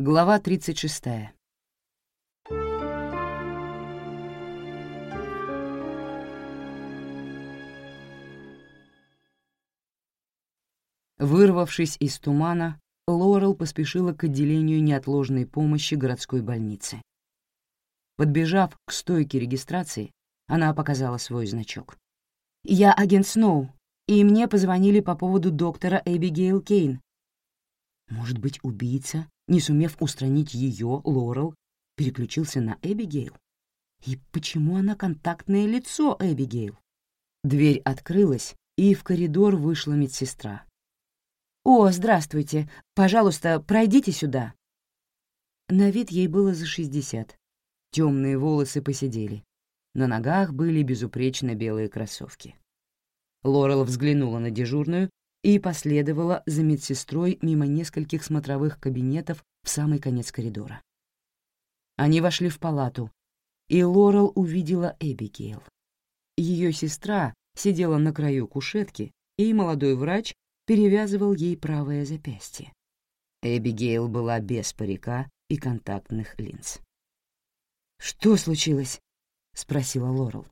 Глава 36. Вырвавшись из тумана, Лорел поспешила к отделению неотложной помощи городской больницы. Подбежав к стойке регистрации, она показала свой значок. «Я агент Сноу, и мне позвонили по поводу доктора Эбигейл Кейн». Может быть, убийца, не сумев устранить ее, Лорел, переключился на Эбигейл? И почему она контактное лицо Эбигейл? Дверь открылась, и в коридор вышла медсестра. «О, здравствуйте! Пожалуйста, пройдите сюда!» На вид ей было за шестьдесят. Темные волосы посидели. На ногах были безупречно белые кроссовки. Лорел взглянула на дежурную и последовала за медсестрой мимо нескольких смотровых кабинетов в самый конец коридора. Они вошли в палату, и Лорел увидела Эбигейл. Ее сестра сидела на краю кушетки, и молодой врач перевязывал ей правое запястье. Эбигейл была без парика и контактных линз. «Что случилось?» — спросила Лорел.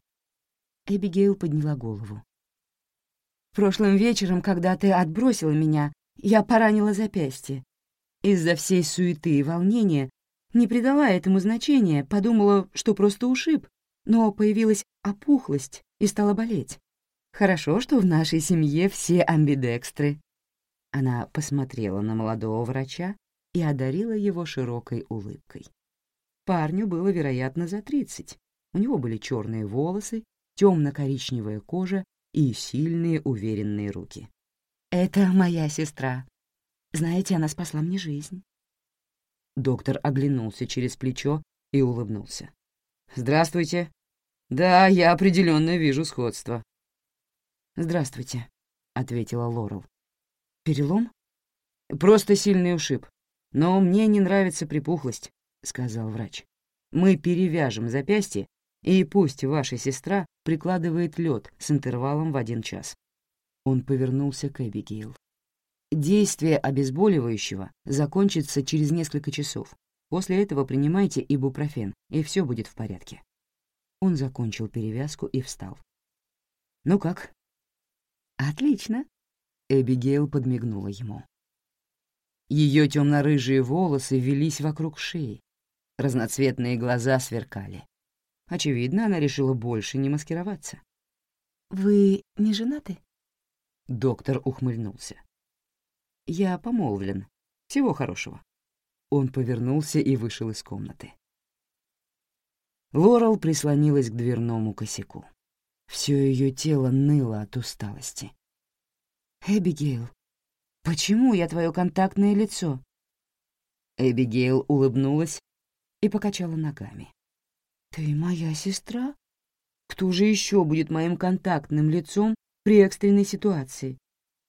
Эбигейл подняла голову. «Прошлым вечером, когда ты отбросила меня, я поранила запястье. Из-за всей суеты и волнения не придала этому значения, подумала, что просто ушиб, но появилась опухлость и стала болеть. Хорошо, что в нашей семье все амбидекстры». Она посмотрела на молодого врача и одарила его широкой улыбкой. Парню было, вероятно, за тридцать. У него были черные волосы, темно-коричневая кожа и сильные уверенные руки. «Это моя сестра. Знаете, она спасла мне жизнь». Доктор оглянулся через плечо и улыбнулся. «Здравствуйте. Да, я определенно вижу сходство. «Здравствуйте», — ответила Лорел. «Перелом?» «Просто сильный ушиб. Но мне не нравится припухлость», — сказал врач. «Мы перевяжем запястье, и пусть ваша сестра прикладывает лед с интервалом в один час». Он повернулся к Эбигейл. «Действие обезболивающего закончится через несколько часов. После этого принимайте ибупрофен, и все будет в порядке». Он закончил перевязку и встал. «Ну как, «Отлично!» — Эбигейл подмигнула ему. Ее темно-рыжие волосы велись вокруг шеи, разноцветные глаза сверкали. Очевидно, она решила больше не маскироваться. «Вы не женаты?» Доктор ухмыльнулся. «Я помолвлен. Всего хорошего». Он повернулся и вышел из комнаты. Лорел прислонилась к дверному косяку. Все ее тело ныло от усталости. «Эбигейл, почему я твое контактное лицо?» Эбигейл улыбнулась и покачала ногами. «Ты моя сестра? Кто же еще будет моим контактным лицом при экстренной ситуации?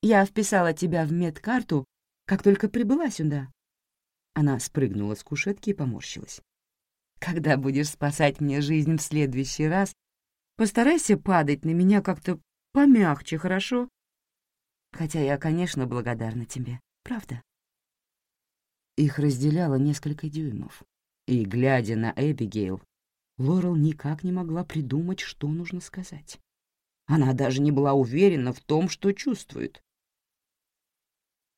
Я вписала тебя в медкарту, как только прибыла сюда». Она спрыгнула с кушетки и поморщилась. «Когда будешь спасать мне жизнь в следующий раз, Постарайся падать на меня как-то помягче, хорошо? Хотя я, конечно, благодарна тебе, правда?» Их разделяло несколько дюймов, и, глядя на Эбигейл, Лорел никак не могла придумать, что нужно сказать. Она даже не была уверена в том, что чувствует.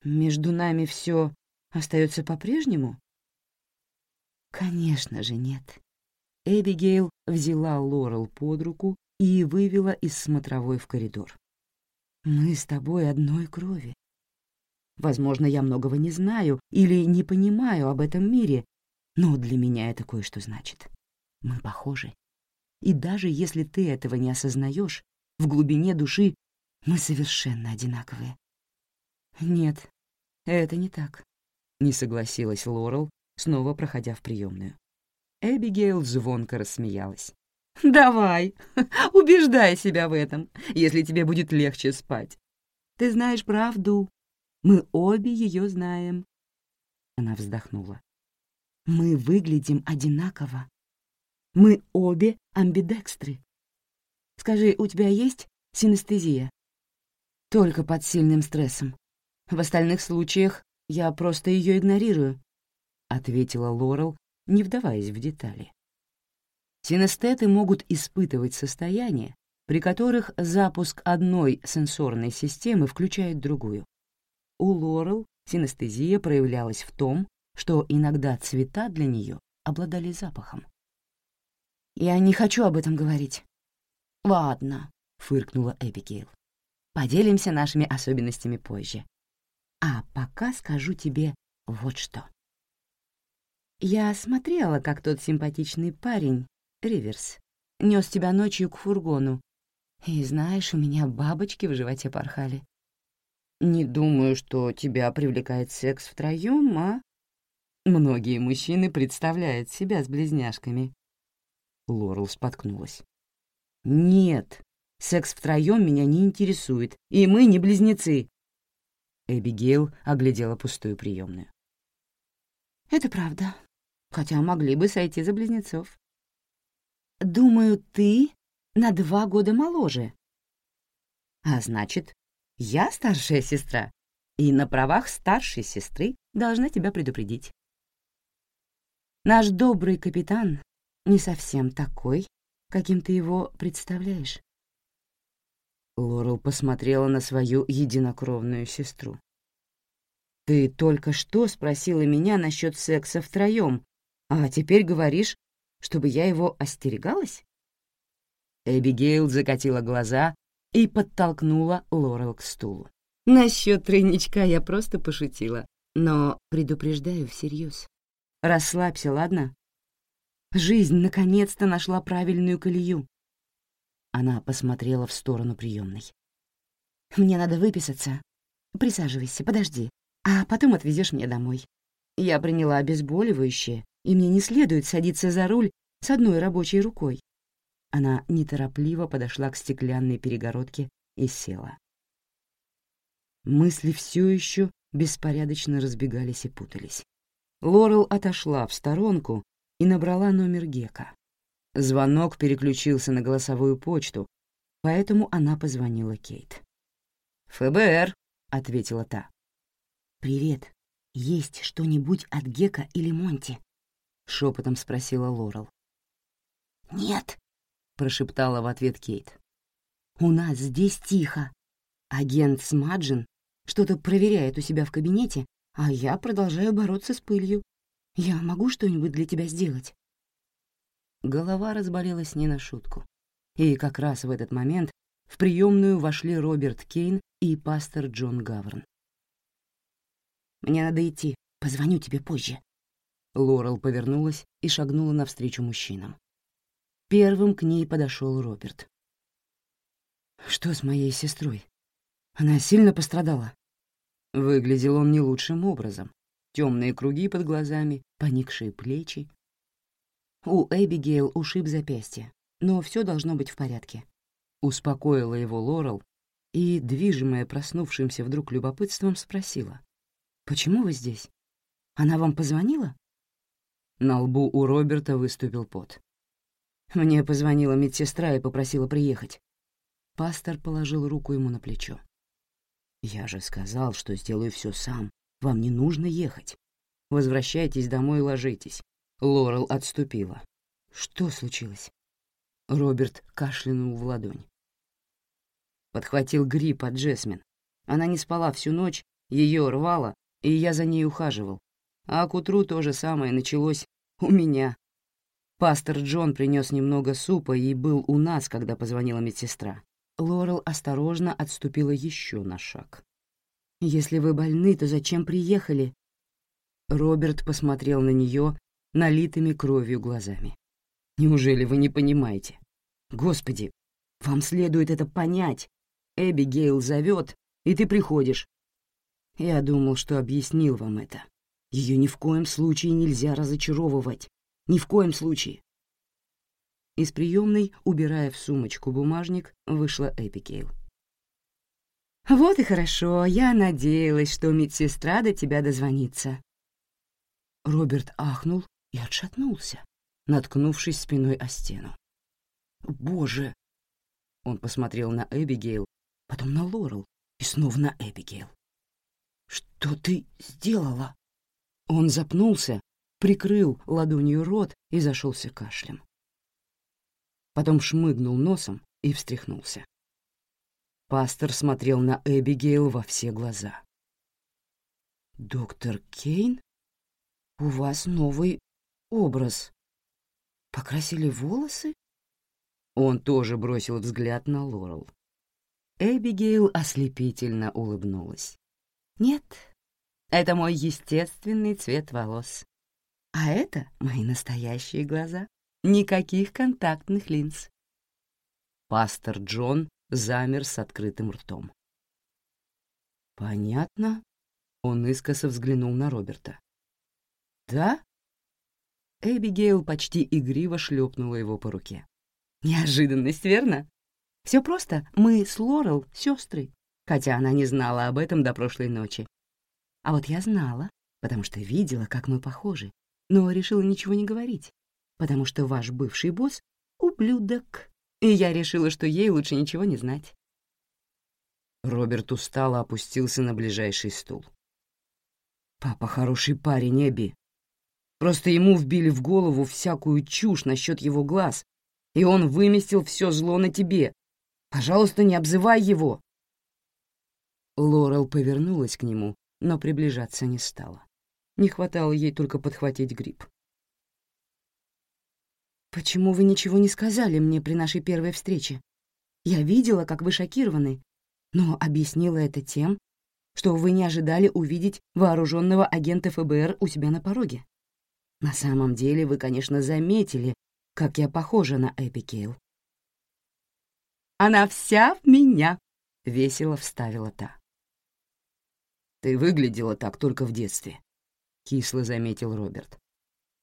«Между нами все остается по-прежнему?» «Конечно же нет», Эбигейл взяла Лорел под руку и вывела из смотровой в коридор. «Мы с тобой одной крови. Возможно, я многого не знаю или не понимаю об этом мире, но для меня это кое-что значит. Мы похожи. И даже если ты этого не осознаешь, в глубине души мы совершенно одинаковые». «Нет, это не так», — не согласилась Лорел, снова проходя в приемную. Эбигейл звонко рассмеялась. «Давай, убеждай себя в этом, если тебе будет легче спать. Ты знаешь правду. Мы обе ее знаем». Она вздохнула. «Мы выглядим одинаково. Мы обе амбидекстры. Скажи, у тебя есть синестезия?» «Только под сильным стрессом. В остальных случаях я просто ее игнорирую. — ответила Лорел, не вдаваясь в детали. Синестеты могут испытывать состояния, при которых запуск одной сенсорной системы включает другую. У Лорел синестезия проявлялась в том, что иногда цвета для нее обладали запахом. «Я не хочу об этом говорить». «Ладно», — фыркнула Эбигейл. «Поделимся нашими особенностями позже. А пока скажу тебе вот что. Я смотрела, как тот симпатичный парень, Риверс, нес тебя ночью к фургону. И знаешь, у меня бабочки в животе порхали. Не думаю, что тебя привлекает секс втроём, а? Многие мужчины представляют себя с близняшками. Лорел споткнулась. Нет, секс втроём меня не интересует, и мы не близнецы. Эбигейл оглядела пустую приемную. Это правда, хотя могли бы сойти за близнецов. Думаю, ты на два года моложе. А значит, я старшая сестра, и на правах старшей сестры должна тебя предупредить. Наш добрый капитан не совсем такой, каким ты его представляешь. Лорел посмотрела на свою единокровную сестру. «Ты только что спросила меня насчет секса втроем, а теперь говоришь, чтобы я его остерегалась?» Эбигейл закатила глаза и подтолкнула Лорел к стулу. «Насчет тройничка я просто пошутила, но предупреждаю всерьез. Расслабься, ладно? Жизнь наконец-то нашла правильную колею». Она посмотрела в сторону приемной. «Мне надо выписаться. Присаживайся, подожди, а потом отвезешь меня домой. Я приняла обезболивающее, и мне не следует садиться за руль с одной рабочей рукой. Она неторопливо подошла к стеклянной перегородке и села. Мысли все еще беспорядочно разбегались и путались. Лорел отошла в сторонку и набрала номер Гека. Звонок переключился на голосовую почту, поэтому она позвонила Кейт. «ФБР», — ответила та. «Привет. Есть что-нибудь от Гека или Монти?» — шепотом спросила Лорел. «Нет», — прошептала в ответ Кейт. «У нас здесь тихо. Агент Смаджин что-то проверяет у себя в кабинете, а я продолжаю бороться с пылью. Я могу что-нибудь для тебя сделать?» Голова разболелась не на шутку. И как раз в этот момент в приемную вошли Роберт Кейн и пастор Джон Гаврн. «Мне надо идти. Позвоню тебе позже», Лорел повернулась и шагнула навстречу мужчинам. Первым к ней подошел Роберт. «Что с моей сестрой? Она сильно пострадала?» Выглядел он не лучшим образом. Темные круги под глазами, поникшие плечи. У Эбигейл ушиб запястье, но все должно быть в порядке. Успокоила его Лорел и, движимая проснувшимся вдруг любопытством, спросила. «Почему вы здесь? Она вам позвонила?» На лбу у Роберта выступил пот. Мне позвонила медсестра и попросила приехать. Пастор положил руку ему на плечо. «Я же сказал, что сделаю все сам. Вам не нужно ехать. Возвращайтесь домой и ложитесь». Лорел отступила. «Что случилось?» Роберт кашлянул в ладонь. Подхватил грипп от Джесмин. Она не спала всю ночь, ее рвало, и я за ней ухаживал. А к утру то же самое началось у меня. Пастор Джон принес немного супа и был у нас, когда позвонила медсестра. Лорел осторожно отступила еще на шаг. «Если вы больны, то зачем приехали?» Роберт посмотрел на нее налитыми кровью глазами. «Неужели вы не понимаете? Господи, вам следует это понять. Эбби Гейл зовет, и ты приходишь. Я думал, что объяснил вам это. Ее ни в коем случае нельзя разочаровывать. Ни в коем случае. Из приемной, убирая в сумочку бумажник, вышла Эпикейл. «Вот и хорошо, я надеялась, что медсестра до тебя дозвонится». Роберт ахнул и отшатнулся, наткнувшись спиной о стену. «Боже!» Он посмотрел на Эбигейл, потом на Лорел и снова на Эбигейл. «Что ты сделала?» Он запнулся, прикрыл ладонью рот и зашелся кашлем. Потом шмыгнул носом и встряхнулся. Пастор смотрел на Эбигейл во все глаза. «Доктор Кейн, у вас новый образ. Покрасили волосы?» Он тоже бросил взгляд на Лорел. Эбигейл ослепительно улыбнулась. «Нет, это мой естественный цвет волос. А это мои настоящие глаза. Никаких контактных линз». Пастор Джон замер с открытым ртом. «Понятно», — он искоса взглянул на Роберта. «Да?» Эбигейл почти игриво шлепнула его по руке. Неожиданность, верно? Все просто. Мы с Лорел — сестры, хотя она не знала об этом до прошлой ночи. А вот я знала, потому что видела, как мы похожи, но решила ничего не говорить, потому что ваш бывший босс — ублюдок, и я решила, что ей лучше ничего не знать. Роберт устало опустился на ближайший стул. «Папа хороший парень, Эбби. Просто ему вбили в голову всякую чушь насчет его глаз, и он выместил все зло на тебе. Пожалуйста, не обзывай его!» Лорел повернулась к нему, но приближаться не стала. Не хватало ей только подхватить грипп. «Почему вы ничего не сказали мне при нашей первой встрече? Я видела, как вы шокированы, но объяснила это тем, что вы не ожидали увидеть вооруженного агента ФБР у себя на пороге. На самом деле вы, конечно, заметили, как я похожа на Эпикейл. «Она вся в меня», — весело вставила та. «Ты выглядела так только в детстве», — кисло заметил Роберт.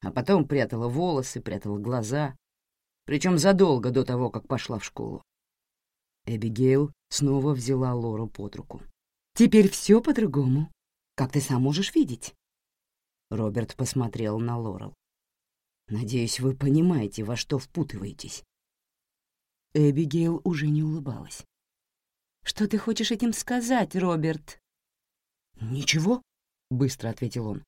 А потом прятала волосы, прятала глаза, причем задолго до того, как пошла в школу. Эбигейл снова взяла Лору под руку. «Теперь все по-другому, как ты сам можешь видеть». Роберт посмотрел на Лорел. Надеюсь, вы понимаете, во что впутываетесь». Эбигейл уже не улыбалась. «Что ты хочешь этим сказать, Роберт?» «Ничего», — быстро ответил он.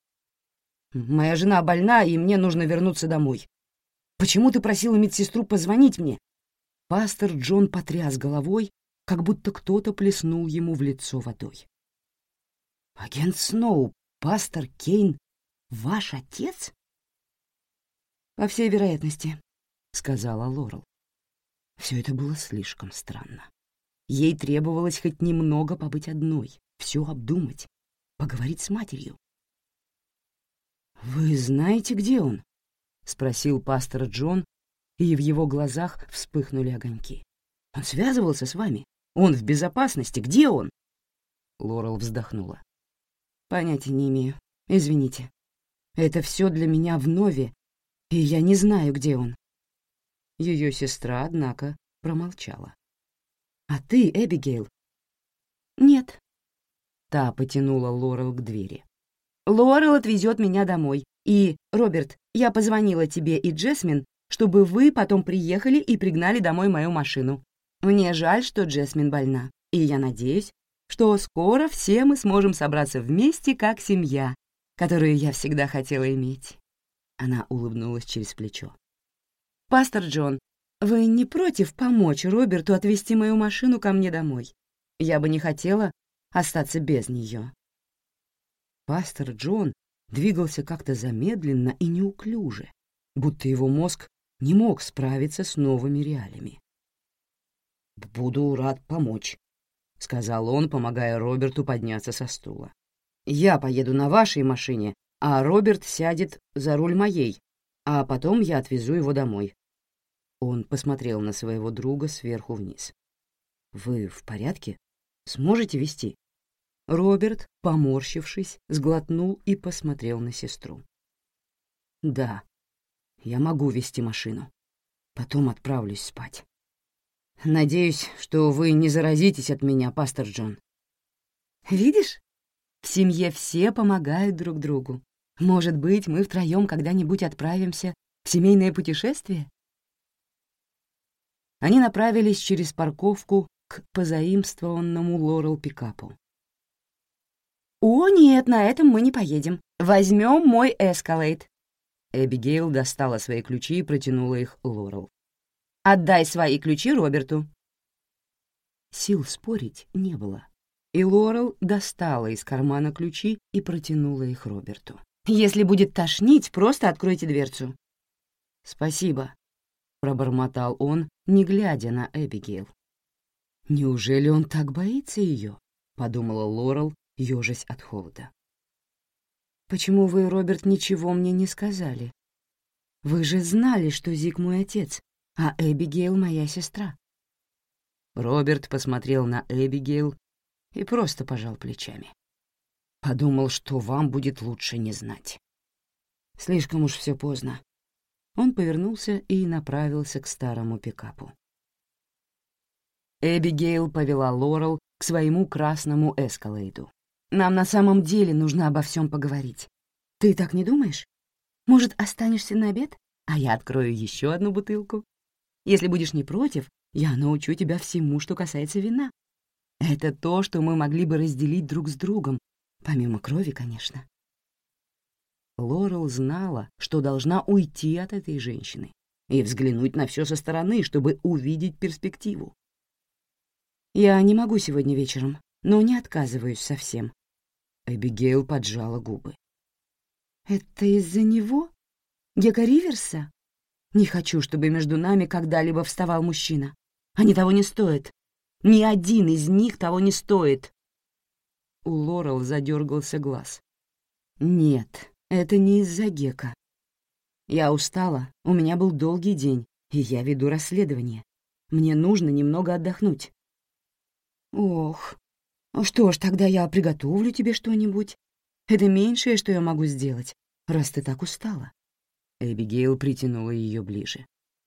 «Моя жена больна, и мне нужно вернуться домой. Почему ты просила медсестру позвонить мне?» Пастор Джон потряс головой, как будто кто-то плеснул ему в лицо водой. «Агент Сноу, пастор Кейн, ваш отец?» «По всей вероятности», — сказала Лорел. Все это было слишком странно. Ей требовалось хоть немного побыть одной, все обдумать, поговорить с матерью. «Вы знаете, где он?» — спросил пастор Джон, и в его глазах вспыхнули огоньки. «Он связывался с вами? Он в безопасности? Где он?» Лорел вздохнула. «Понятия не имею. Извините. Это все для меня вновь и я не знаю, где он». Ее сестра, однако, промолчала. «А ты, Эбигейл?» «Нет». Та потянула Лорел к двери. «Лорел отвезет меня домой. И, Роберт, я позвонила тебе и Джесмин, чтобы вы потом приехали и пригнали домой мою машину. Мне жаль, что Джесмин больна, и я надеюсь, что скоро все мы сможем собраться вместе как семья, которую я всегда хотела иметь. Она улыбнулась через плечо. «Пастор Джон, вы не против помочь Роберту отвезти мою машину ко мне домой? Я бы не хотела остаться без нее». Пастор Джон двигался как-то замедленно и неуклюже, будто его мозг не мог справиться с новыми реалиями. «Буду рад помочь», — сказал он, помогая Роберту подняться со стула. «Я поеду на вашей машине, а Роберт сядет за руль моей, а потом я отвезу его домой». Он посмотрел на своего друга сверху вниз. «Вы в порядке? Сможете вести?» Роберт, поморщившись, сглотнул и посмотрел на сестру. «Да, я могу вести машину. Потом отправлюсь спать. Надеюсь, что вы не заразитесь от меня, пастор Джон». «Видишь, в семье все помогают друг другу. Может быть, мы втроем когда-нибудь отправимся в семейное путешествие? Они направились через парковку к позаимствованному Лорел пикапу. «О, нет, на этом мы не поедем. Возьмем мой эскалейт. Эбигейл достала свои ключи и протянула их Лорел. «Отдай свои ключи Роберту». Сил спорить не было, и Лорел достала из кармана ключи и протянула их Роберту. «Если будет тошнить, просто откройте дверцу». «Спасибо», — пробормотал он, не глядя на Эбигейл. «Неужели он так боится ее?» — подумала Лорел, ежась от холода. «Почему вы, Роберт, ничего мне не сказали? Вы же знали, что Зик мой отец, а Эбигейл — моя сестра». Роберт посмотрел на Эбигейл и просто пожал плечами. Подумал, что вам будет лучше не знать. Слишком уж все поздно. Он повернулся и направился к старому пикапу. Эбигейл повела Лорел к своему красному эскалейду. «Нам на самом деле нужно обо всем поговорить. Ты так не думаешь? Может, останешься на обед, а я открою еще одну бутылку? Если будешь не против, я научу тебя всему, что касается вина. Это то, что мы могли бы разделить друг с другом, помимо крови, конечно». Лорел знала, что должна уйти от этой женщины и взглянуть на все со стороны, чтобы увидеть перспективу. «Я не могу сегодня вечером, но не отказываюсь совсем». Эбигейл поджала губы. «Это из-за него? Гека Риверса? Не хочу, чтобы между нами когда-либо вставал мужчина. Они того не стоят. Ни один из них того не стоит». У Лорел задергался глаз. «Нет, это не из-за Гека. Я устала, у меня был долгий день, и я веду расследование. Мне нужно немного отдохнуть. Ох, что ж, тогда я приготовлю тебе что-нибудь. Это меньшее, что я могу сделать, раз ты так устала. Эбигейл притянула ее ближе.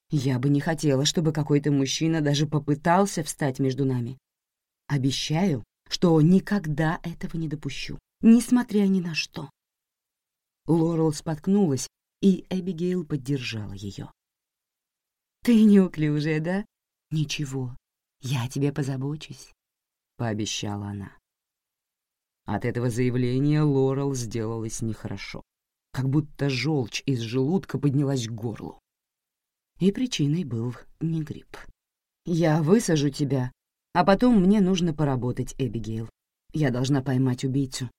Я бы не хотела, чтобы какой-то мужчина даже попытался встать между нами. Обещаю, что никогда этого не допущу, несмотря ни на что. Лорел споткнулась, и Эбигейл поддержала ее. «Ты неуклюжая, да? Ничего, я тебе позабочусь», — пообещала она. От этого заявления Лорел сделалось нехорошо, как будто желчь из желудка поднялась к горлу. И причиной был не грипп. «Я высажу тебя, а потом мне нужно поработать, Эбигейл. Я должна поймать убийцу.